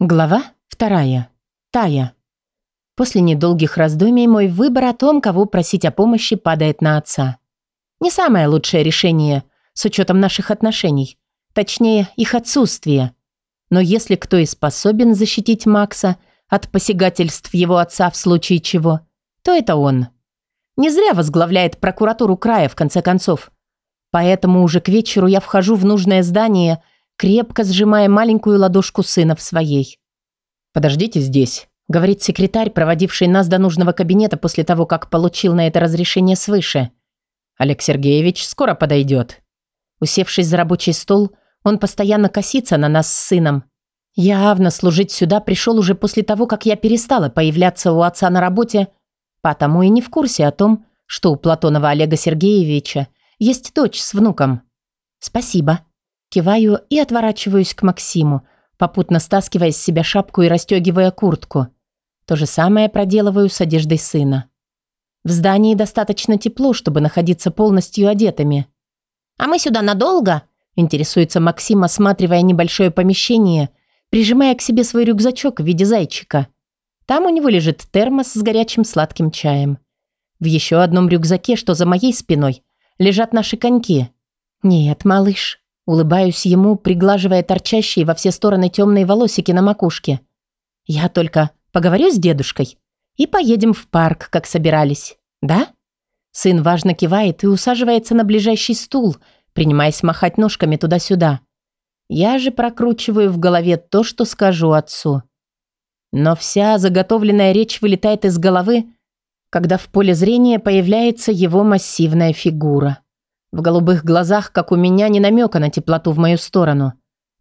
Глава вторая. Тая. После недолгих раздумий мой выбор о том, кого просить о помощи, падает на отца. Не самое лучшее решение с учетом наших отношений, точнее, их отсутствия. Но если кто и способен защитить Макса от посягательств его отца в случае чего, то это он. Не зря возглавляет прокуратуру края, в конце концов. Поэтому уже к вечеру я вхожу в нужное здание – крепко сжимая маленькую ладошку сына в своей. «Подождите здесь», — говорит секретарь, проводивший нас до нужного кабинета после того, как получил на это разрешение свыше. «Олег Сергеевич скоро подойдет». Усевшись за рабочий стол, он постоянно косится на нас с сыном. Явно служить сюда пришел уже после того, как я перестала появляться у отца на работе, потому и не в курсе о том, что у Платонова Олега Сергеевича есть дочь с внуком. «Спасибо», Киваю и отворачиваюсь к Максиму, попутно стаскивая с себя шапку и расстегивая куртку. То же самое проделываю с одеждой сына. В здании достаточно тепло, чтобы находиться полностью одетыми. «А мы сюда надолго?» – интересуется Максим, осматривая небольшое помещение, прижимая к себе свой рюкзачок в виде зайчика. Там у него лежит термос с горячим сладким чаем. В еще одном рюкзаке, что за моей спиной, лежат наши коньки. «Нет, малыш, Улыбаюсь ему, приглаживая торчащие во все стороны темные волосики на макушке. «Я только поговорю с дедушкой и поедем в парк, как собирались, да?» Сын важно кивает и усаживается на ближайший стул, принимаясь махать ножками туда-сюда. Я же прокручиваю в голове то, что скажу отцу. Но вся заготовленная речь вылетает из головы, когда в поле зрения появляется его массивная фигура. В голубых глазах, как у меня, не намека на теплоту в мою сторону.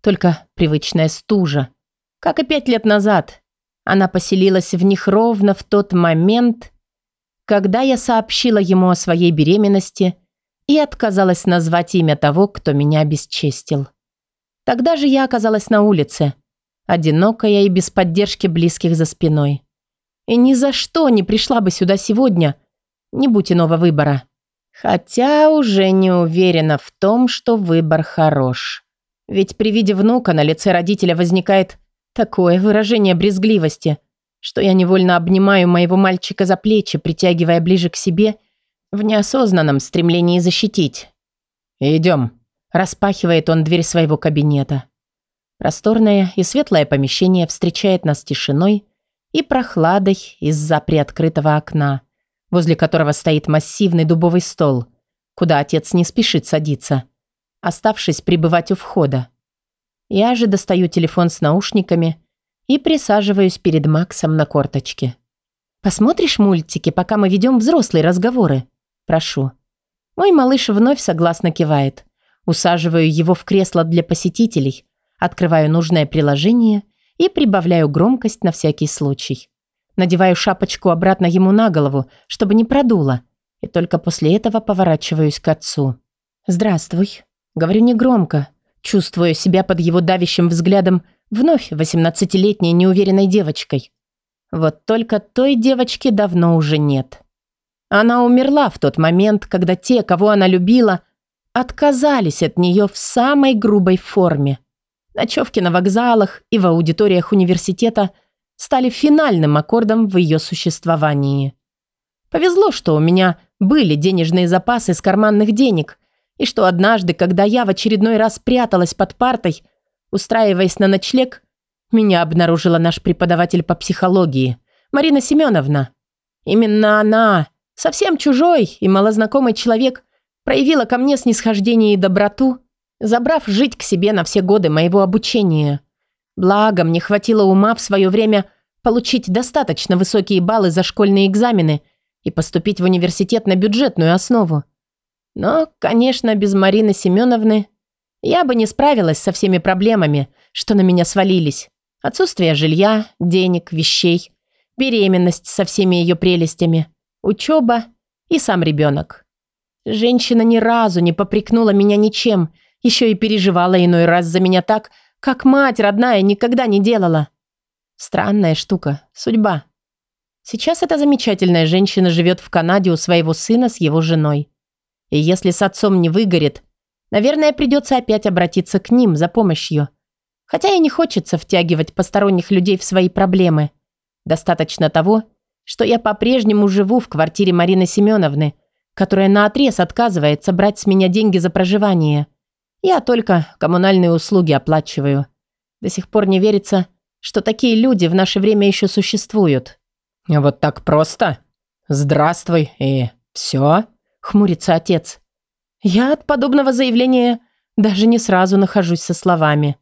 Только привычная стужа. Как и пять лет назад. Она поселилась в них ровно в тот момент, когда я сообщила ему о своей беременности и отказалась назвать имя того, кто меня обесчестил. Тогда же я оказалась на улице, одинокая и без поддержки близких за спиной. И ни за что не пришла бы сюда сегодня, не будь иного выбора. Хотя уже не уверена в том, что выбор хорош. Ведь при виде внука на лице родителя возникает такое выражение брезгливости, что я невольно обнимаю моего мальчика за плечи, притягивая ближе к себе в неосознанном стремлении защитить. «Идем», – распахивает он дверь своего кабинета. Просторное и светлое помещение встречает нас тишиной и прохладой из-за приоткрытого окна – возле которого стоит массивный дубовый стол, куда отец не спешит садиться, оставшись пребывать у входа. Я же достаю телефон с наушниками и присаживаюсь перед Максом на корточке. «Посмотришь мультики, пока мы ведем взрослые разговоры?» «Прошу». Мой малыш вновь согласно кивает. Усаживаю его в кресло для посетителей, открываю нужное приложение и прибавляю громкость на всякий случай. Надеваю шапочку обратно ему на голову, чтобы не продуло. И только после этого поворачиваюсь к отцу. «Здравствуй». Говорю негромко, чувствуя себя под его давящим взглядом вновь восемнадцатилетней неуверенной девочкой. Вот только той девочки давно уже нет. Она умерла в тот момент, когда те, кого она любила, отказались от нее в самой грубой форме. Ночевки на вокзалах и в аудиториях университета – стали финальным аккордом в ее существовании. Повезло, что у меня были денежные запасы с карманных денег, и что однажды, когда я в очередной раз пряталась под партой, устраиваясь на ночлег, меня обнаружила наш преподаватель по психологии, Марина Семеновна. Именно она, совсем чужой и малознакомый человек, проявила ко мне снисхождение и доброту, забрав жить к себе на все годы моего обучения. Благо, мне хватило ума в свое время получить достаточно высокие баллы за школьные экзамены и поступить в университет на бюджетную основу. Но, конечно, без Марины Семеновны я бы не справилась со всеми проблемами, что на меня свалились. Отсутствие жилья, денег, вещей, беременность со всеми ее прелестями, учеба и сам ребенок. Женщина ни разу не попрекнула меня ничем, еще и переживала иной раз за меня так, как мать родная никогда не делала. Странная штука. Судьба. Сейчас эта замечательная женщина живет в Канаде у своего сына с его женой. И если с отцом не выгорит, наверное, придется опять обратиться к ним за помощью. Хотя и не хочется втягивать посторонних людей в свои проблемы. Достаточно того, что я по-прежнему живу в квартире Марины Семеновны, которая наотрез отказывается брать с меня деньги за проживание. Я только коммунальные услуги оплачиваю. До сих пор не верится, что такие люди в наше время еще существуют. Вот так просто? Здравствуй и все? Хмурится отец. Я от подобного заявления даже не сразу нахожусь со словами.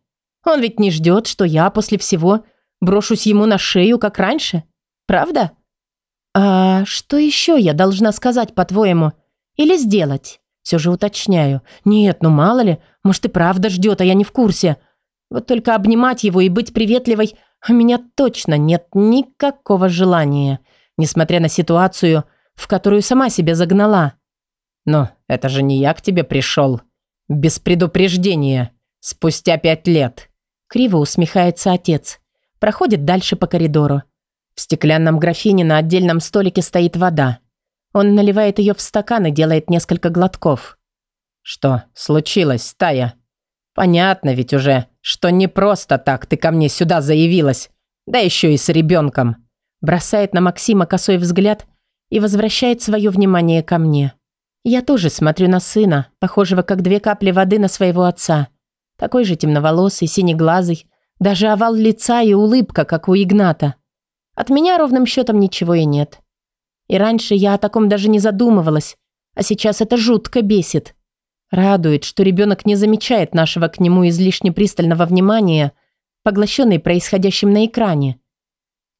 Он ведь не ждет, что я после всего брошусь ему на шею, как раньше. Правда? А что еще я должна сказать, по-твоему? Или сделать? Все же уточняю. Нет, ну мало ли, может и правда ждет, а я не в курсе. Вот только обнимать его и быть приветливой у меня точно нет никакого желания, несмотря на ситуацию, в которую сама себя загнала. Но это же не я к тебе пришел. Без предупреждения. Спустя пять лет. Криво усмехается отец. Проходит дальше по коридору. В стеклянном графине на отдельном столике стоит вода. Он наливает ее в стакан и делает несколько глотков. «Что случилось, Тая?» «Понятно ведь уже, что не просто так ты ко мне сюда заявилась, да еще и с ребенком». Бросает на Максима косой взгляд и возвращает свое внимание ко мне. Я тоже смотрю на сына, похожего как две капли воды на своего отца. Такой же темноволосый, синеглазый, даже овал лица и улыбка, как у Игната. От меня ровным счетом ничего и нет. И раньше я о таком даже не задумывалась, а сейчас это жутко бесит. Радует, что ребенок не замечает нашего к нему излишне пристального внимания, поглощенный происходящим на экране.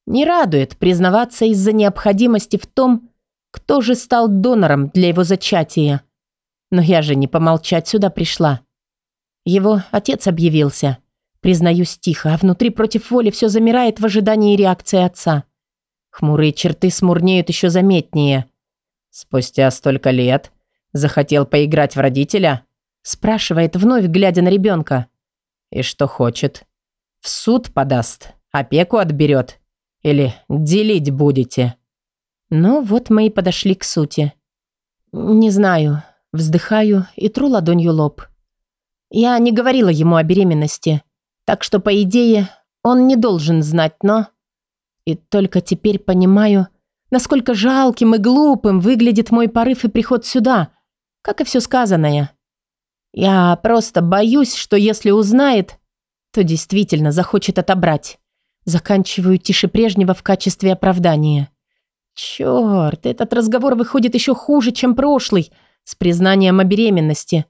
Не радует признаваться из-за необходимости в том, кто же стал донором для его зачатия. Но я же не помолчать сюда пришла. Его отец объявился. Признаюсь тихо, а внутри против воли все замирает в ожидании реакции отца. Хмурые черты смурнеют еще заметнее. «Спустя столько лет Захотел поиграть в родителя? Спрашивает вновь, глядя на ребенка. И что хочет? В суд подаст? Опеку отберет? Или делить будете? Ну вот мы и подошли к сути. Не знаю. Вздыхаю и тру ладонью лоб. Я не говорила ему о беременности. Так что, по идее, он не должен знать, но... И только теперь понимаю, насколько жалким и глупым выглядит мой порыв и приход сюда, как и все сказанное. Я просто боюсь, что если узнает, то действительно захочет отобрать. Заканчиваю тише прежнего в качестве оправдания. Черт, этот разговор выходит еще хуже, чем прошлый, с признанием о беременности.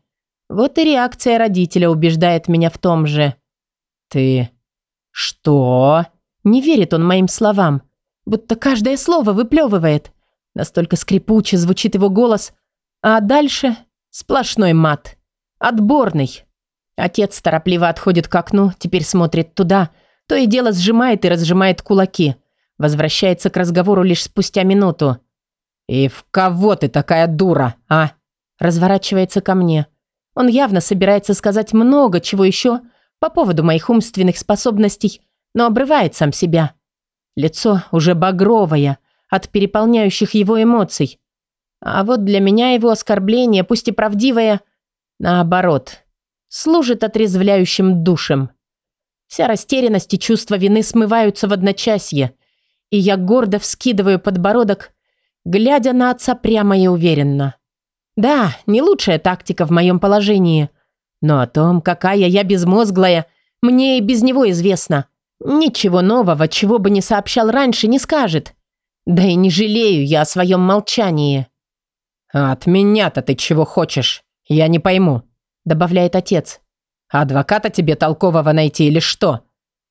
Вот и реакция родителя убеждает меня в том же. «Ты... что?» Не верит он моим словам, будто каждое слово выплевывает. Настолько скрипуче звучит его голос – а дальше сплошной мат. Отборный. Отец торопливо отходит к окну, теперь смотрит туда, то и дело сжимает и разжимает кулаки. Возвращается к разговору лишь спустя минуту. «И в кого ты такая дура, а?» Разворачивается ко мне. Он явно собирается сказать много чего еще по поводу моих умственных способностей, но обрывает сам себя. Лицо уже багровое от переполняющих его эмоций. А вот для меня его оскорбление, пусть и правдивое, наоборот, служит отрезвляющим душем. Вся растерянность и чувство вины смываются в одночасье, и я гордо вскидываю подбородок, глядя на отца прямо и уверенно. Да, не лучшая тактика в моем положении, но о том, какая я безмозглая, мне и без него известно. Ничего нового, чего бы не сообщал раньше, не скажет. Да и не жалею я о своем молчании. «А «От меня-то ты чего хочешь? Я не пойму», – добавляет отец. «Адвоката тебе толкового найти или что?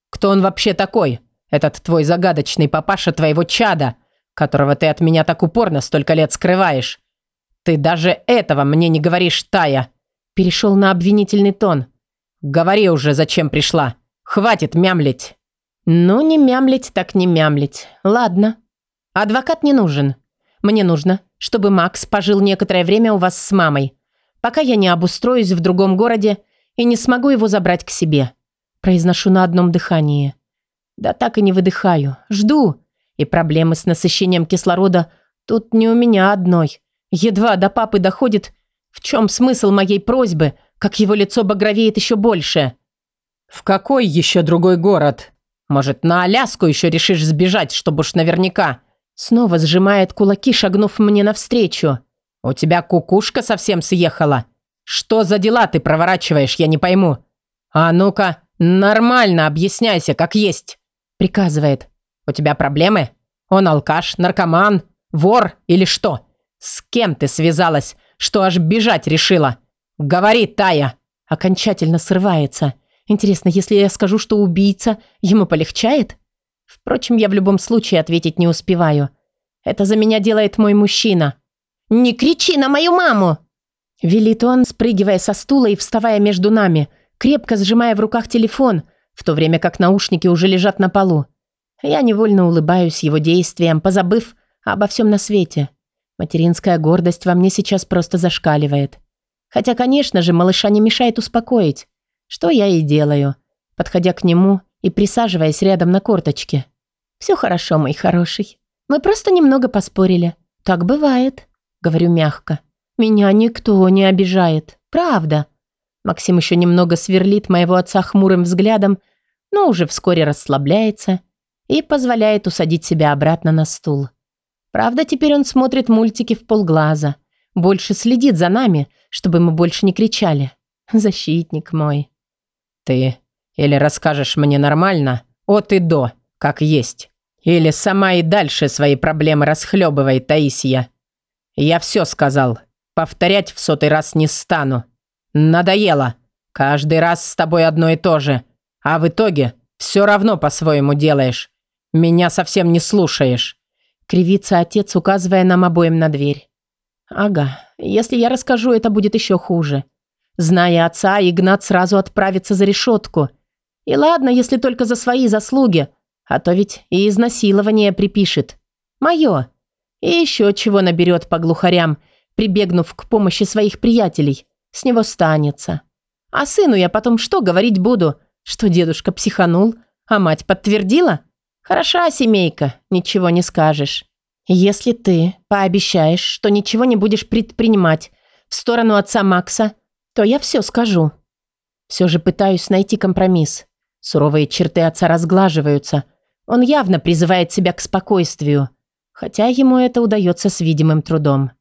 Кто он вообще такой? Этот твой загадочный папаша твоего чада, которого ты от меня так упорно столько лет скрываешь. Ты даже этого мне не говоришь, Тая!» Перешел на обвинительный тон. «Говори уже, зачем пришла. Хватит мямлить!» «Ну, не мямлить, так не мямлить. Ладно. Адвокат не нужен. Мне нужно, чтобы Макс пожил некоторое время у вас с мамой, пока я не обустроюсь в другом городе и не смогу его забрать к себе. Произношу на одном дыхании. Да так и не выдыхаю. Жду. И проблемы с насыщением кислорода тут не у меня одной. Едва до папы доходит, в чем смысл моей просьбы, как его лицо багровеет еще больше. В какой еще другой город? Может, на Аляску еще решишь сбежать, чтобы уж наверняка? Снова сжимает кулаки, шагнув мне навстречу. У тебя кукушка совсем съехала. Что за дела ты проворачиваешь, я не пойму. А ну-ка, нормально объясняйся, как есть. Приказывает. У тебя проблемы? Он алкаш, наркоман, вор или что? С кем ты связалась, что аж бежать решила? Говори, Тая. Окончательно срывается. Интересно, если я скажу, что убийца, ему полегчает? Впрочем, я в любом случае ответить не успеваю. Это за меня делает мой мужчина. «Не кричи на мою маму!» Велит он, спрыгивая со стула и вставая между нами, крепко сжимая в руках телефон, в то время как наушники уже лежат на полу. Я невольно улыбаюсь его действиям, позабыв обо всем на свете. Материнская гордость во мне сейчас просто зашкаливает. Хотя, конечно же, малыша не мешает успокоить. Что я и делаю, подходя к нему и присаживаясь рядом на корточке. «Все хорошо, мой хороший. Мы просто немного поспорили. Так бывает», — говорю мягко. «Меня никто не обижает. Правда». Максим еще немного сверлит моего отца хмурым взглядом, но уже вскоре расслабляется и позволяет усадить себя обратно на стул. Правда, теперь он смотрит мультики в полглаза, больше следит за нами, чтобы мы больше не кричали. Защитник мой. Ты или расскажешь мне нормально, от и до, как есть, или сама и дальше свои проблемы расхлебывай, Таисия. Я все сказал, повторять в сотый раз не стану. Надоело. Каждый раз с тобой одно и то же. А в итоге все равно по-своему делаешь. Меня совсем не слушаешь. Кривится отец, указывая нам обоим на дверь. Ага, если я расскажу, это будет еще хуже. Зная отца, Игнат сразу отправится за решетку. И ладно, если только за свои заслуги, а то ведь и изнасилование припишет. Мое. И еще чего наберет по глухарям, прибегнув к помощи своих приятелей. С него станется. А сыну я потом что говорить буду? Что дедушка психанул, а мать подтвердила? Хороша семейка, ничего не скажешь. Если ты пообещаешь, что ничего не будешь предпринимать в сторону отца Макса, то я все скажу. Все же пытаюсь найти компромисс. Суровые черты отца разглаживаются. Он явно призывает себя к спокойствию, хотя ему это удается с видимым трудом.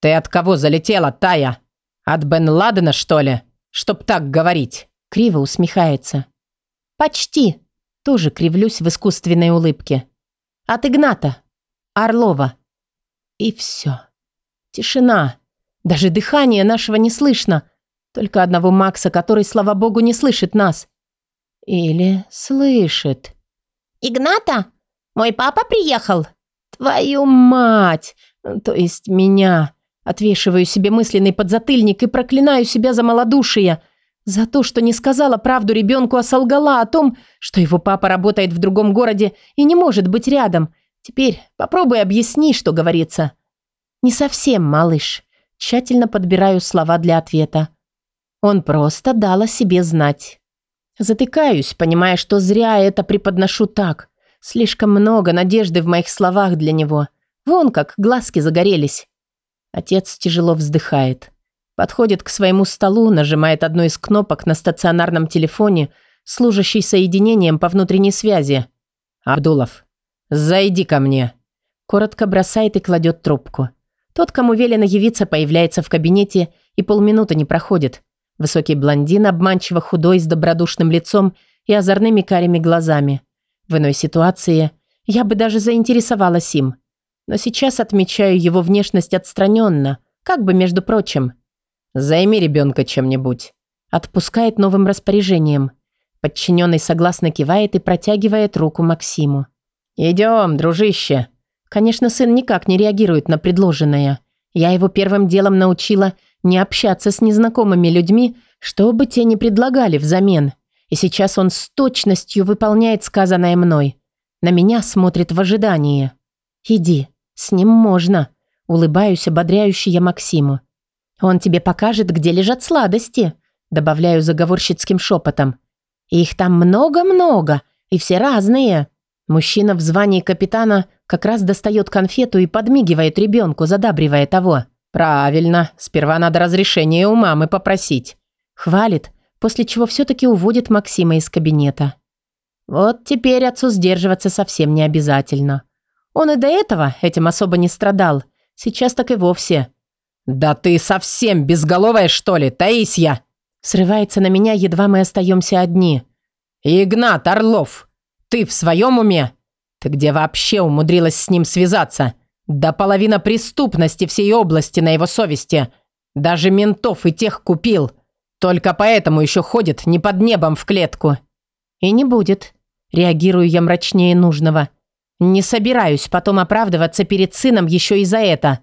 «Ты от кого залетела, Тая? От Бен Ладена, что ли? Чтоб так говорить?» Криво усмехается. «Почти». Тоже кривлюсь в искусственной улыбке. «От Игната. Орлова». И все. Тишина. Даже дыхание нашего не слышно. Только одного Макса, который, слава богу, не слышит нас. Или слышит. «Игната? Мой папа приехал?» «Твою мать! То есть меня!» Отвешиваю себе мысленный подзатыльник и проклинаю себя за малодушие. За то, что не сказала правду ребенку, а солгала о том, что его папа работает в другом городе и не может быть рядом. Теперь попробуй объясни, что говорится. «Не совсем, малыш. Тщательно подбираю слова для ответа. Он просто дал о себе знать. Затыкаюсь, понимая, что зря это преподношу так. Слишком много надежды в моих словах для него. Вон как глазки загорелись. Отец тяжело вздыхает. Подходит к своему столу, нажимает одну из кнопок на стационарном телефоне, служащий соединением по внутренней связи. «Абдулов, зайди ко мне». Коротко бросает и кладет трубку. Тот, кому велено явиться, появляется в кабинете и полминуты не проходит. Высокий блондин, обманчиво худой, с добродушным лицом и озорными карими глазами. В иной ситуации я бы даже заинтересовалась им. Но сейчас отмечаю его внешность отстраненно, как бы между прочим. «Займи ребенка чем-нибудь». Отпускает новым распоряжением. Подчиненный согласно кивает и протягивает руку Максиму. «Идем, дружище», Конечно, сын никак не реагирует на предложенное. Я его первым делом научила не общаться с незнакомыми людьми, что бы те ни предлагали взамен. И сейчас он с точностью выполняет сказанное мной. На меня смотрит в ожидании. «Иди, с ним можно», – улыбаюсь, ободряюще я Максиму. «Он тебе покажет, где лежат сладости», – добавляю заговорщицким шепотом. «Их там много-много, и все разные». Мужчина в звании капитана как раз достает конфету и подмигивает ребенку, задабривая того. «Правильно, сперва надо разрешение у мамы попросить». Хвалит, после чего все-таки уводит Максима из кабинета. Вот теперь отцу сдерживаться совсем не обязательно. Он и до этого этим особо не страдал, сейчас так и вовсе. «Да ты совсем безголовая, что ли, Таисия?» Срывается на меня, едва мы остаемся одни. «Игнат Орлов, ты в своем уме? Ты где вообще умудрилась с ним связаться? Да половина преступности всей области на его совести. Даже ментов и тех купил. Только поэтому еще ходит не под небом в клетку». «И не будет». Реагирую я мрачнее нужного. «Не собираюсь потом оправдываться перед сыном еще и за это.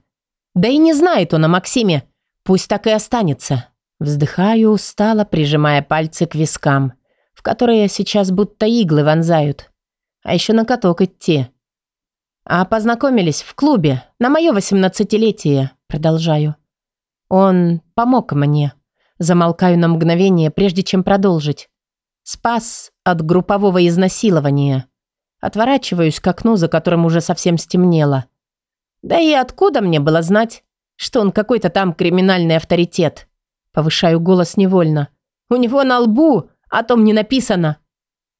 Да и не знает он о Максиме. Пусть так и останется». Вздыхаю устало, прижимая пальцы к вискам, в которые сейчас будто иглы вонзают. А еще на каток идти. А познакомились в клубе на мое восемнадцатилетие, продолжаю. Он помог мне. Замолкаю на мгновение, прежде чем продолжить. Спас от группового изнасилования. Отворачиваюсь к окну, за которым уже совсем стемнело. Да и откуда мне было знать, что он какой-то там криминальный авторитет? Повышаю голос невольно. У него на лбу о том не написано.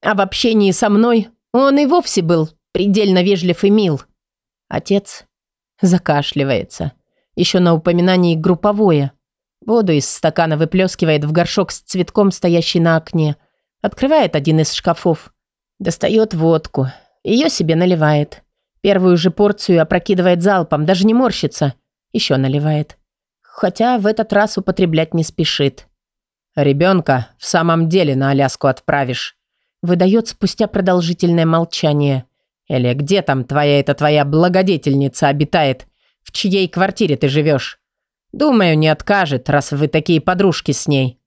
А в общении со мной он и вовсе был предельно вежлив и мил. Отец закашливается. Еще на упоминании групповое. Воду из стакана выплескивает в горшок с цветком, стоящий на окне. Открывает один из шкафов. Достает водку. Ее себе наливает. Первую же порцию опрокидывает залпом, даже не морщится. Еще наливает хотя в этот раз употреблять не спешит. «Ребенка в самом деле на Аляску отправишь», выдает спустя продолжительное молчание. «Или где там твоя эта твоя благодетельница обитает? В чьей квартире ты живешь? Думаю, не откажет, раз вы такие подружки с ней.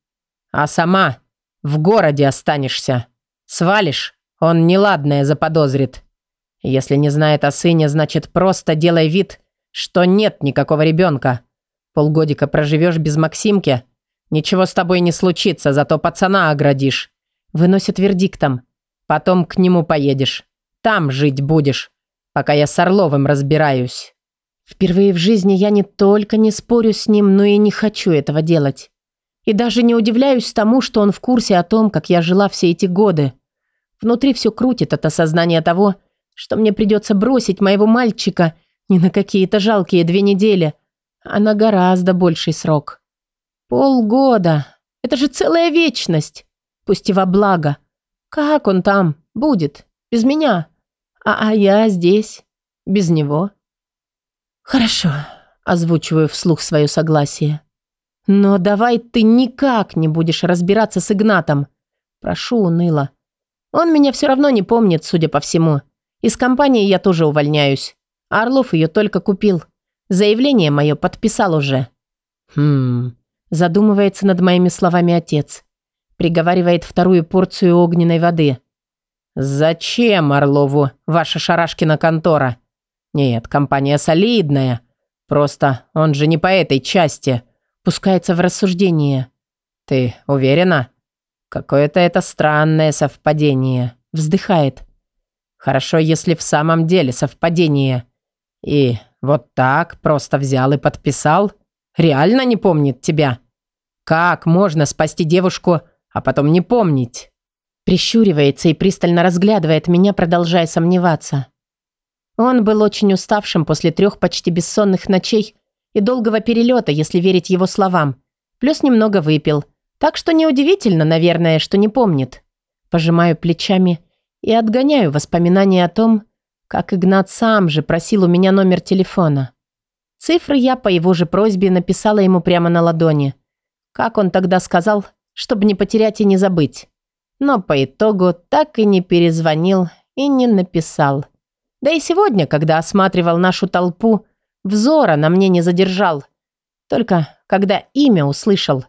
А сама в городе останешься. Свалишь, он неладное заподозрит. Если не знает о сыне, значит просто делай вид, что нет никакого ребенка. Полгодика проживешь без Максимки, ничего с тобой не случится, зато пацана оградишь. Выносит вердиктом. Потом к нему поедешь. Там жить будешь, пока я с Орловым разбираюсь. Впервые в жизни я не только не спорю с ним, но и не хочу этого делать. И даже не удивляюсь тому, что он в курсе о том, как я жила все эти годы. Внутри все крутит от осознания того, что мне придется бросить моего мальчика не на какие-то жалкие две недели, а на гораздо больший срок. Полгода. Это же целая вечность. Пусть и во благо. Как он там будет? Без меня. А, а я здесь. Без него. Хорошо. Озвучиваю вслух свое согласие. Но давай ты никак не будешь разбираться с Игнатом. Прошу уныло. Он меня все равно не помнит, судя по всему. Из компании я тоже увольняюсь. Орлов ее только купил. Заявление мое подписал уже». «Хм...» Задумывается над моими словами отец. Приговаривает вторую порцию огненной воды. «Зачем Орлову ваша Шарашкина контора? Нет, компания солидная. Просто он же не по этой части». Пускается в рассуждение. «Ты уверена?» «Какое-то это странное совпадение». Вздыхает. «Хорошо, если в самом деле совпадение. И вот так просто взял и подписал? Реально не помнит тебя? Как можно спасти девушку, а потом не помнить? Прищуривается и пристально разглядывает меня, продолжая сомневаться. Он был очень уставшим после трех почти бессонных ночей и долгого перелета, если верить его словам. Плюс немного выпил. Так что неудивительно, наверное, что не помнит. Пожимаю плечами и отгоняю воспоминания о том, как Игнат сам же просил у меня номер телефона. Цифры я по его же просьбе написала ему прямо на ладони. Как он тогда сказал, чтобы не потерять и не забыть. Но по итогу так и не перезвонил и не написал. Да и сегодня, когда осматривал нашу толпу, взора на мне не задержал. Только когда имя услышал.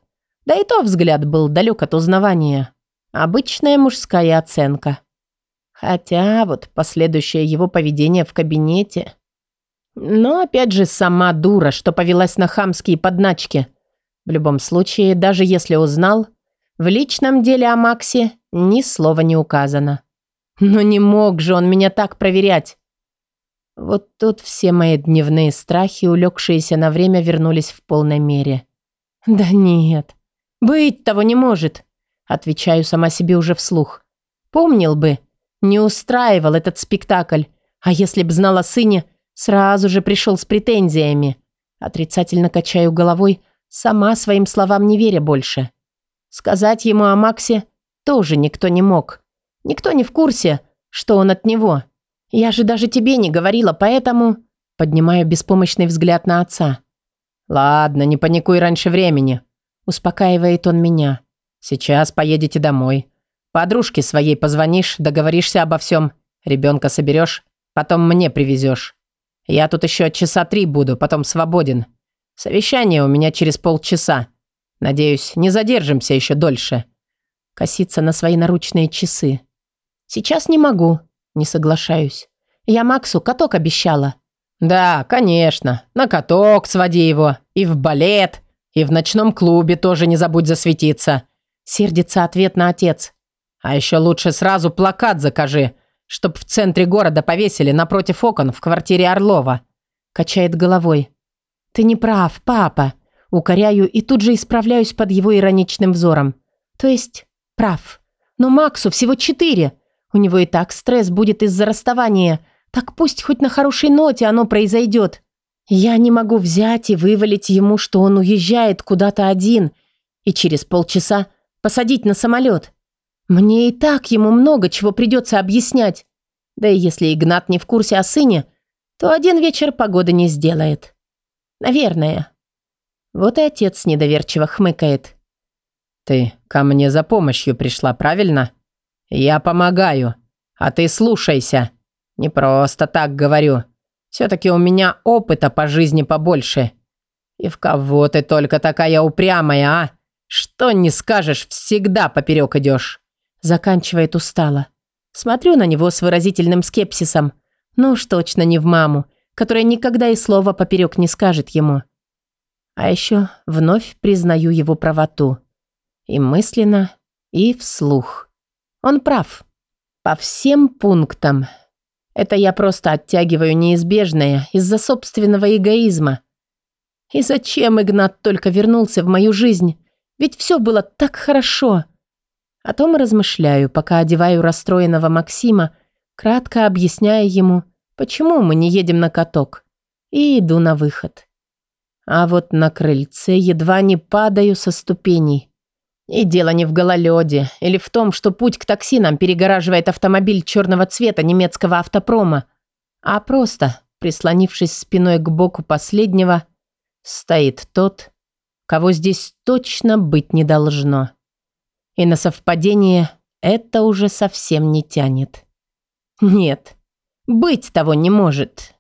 Да и то взгляд был далек от узнавания. Обычная мужская оценка. Хотя вот последующее его поведение в кабинете... Но опять же сама дура, что повелась на хамские подначки. В любом случае, даже если узнал, в личном деле о Максе ни слова не указано. Но не мог же он меня так проверять. Вот тут все мои дневные страхи, улегшиеся на время, вернулись в полной мере. Да нет, быть того не может. Отвечаю сама себе уже вслух. Помнил бы, не устраивал этот спектакль. А если б знал о сыне, сразу же пришел с претензиями. Отрицательно качаю головой, сама своим словам не веря больше. Сказать ему о Максе тоже никто не мог. Никто не в курсе, что он от него. Я же даже тебе не говорила, поэтому... Поднимаю беспомощный взгляд на отца. «Ладно, не паникуй раньше времени», – успокаивает он меня. «Сейчас поедете домой. Подружке своей позвонишь, договоришься обо всем. Ребенка соберешь, потом мне привезешь. Я тут еще часа три буду, потом свободен. Совещание у меня через полчаса. Надеюсь, не задержимся еще дольше». Косится на свои наручные часы. «Сейчас не могу», – не соглашаюсь. «Я Максу каток обещала». «Да, конечно. На каток своди его. И в балет. И в ночном клубе тоже не забудь засветиться». Сердится ответ на отец. «А еще лучше сразу плакат закажи, чтоб в центре города повесили напротив окон в квартире Орлова». Качает головой. «Ты не прав, папа». Укоряю и тут же исправляюсь под его ироничным взором. То есть, прав. Но Максу всего четыре. У него и так стресс будет из-за расставания – так пусть хоть на хорошей ноте оно произойдет. Я не могу взять и вывалить ему, что он уезжает куда-то один, и через полчаса посадить на самолет. Мне и так ему много чего придется объяснять. Да и если Игнат не в курсе о сыне, то один вечер погоды не сделает. Наверное. Вот и отец недоверчиво хмыкает. «Ты ко мне за помощью пришла, правильно? Я помогаю, а ты слушайся». Не просто так говорю. Все-таки у меня опыта по жизни побольше. И в кого ты только такая упрямая, а? Что не скажешь, всегда поперек идешь. Заканчивает устало. Смотрю на него с выразительным скепсисом. Ну уж точно не в маму, которая никогда и слова поперек не скажет ему. А еще вновь признаю его правоту. И мысленно, и вслух. Он прав. По всем пунктам. Это я просто оттягиваю неизбежное из-за собственного эгоизма. И зачем Игнат только вернулся в мою жизнь? Ведь все было так хорошо. О том размышляю, пока одеваю расстроенного Максима, кратко объясняя ему, почему мы не едем на каток, и иду на выход. А вот на крыльце едва не падаю со ступеней. И дело не в гололеде или в том, что путь к такси нам перегораживает автомобиль черного цвета немецкого автопрома, а просто, прислонившись спиной к боку последнего, стоит тот, кого здесь точно быть не должно. И на совпадение это уже совсем не тянет. Нет, быть того не может.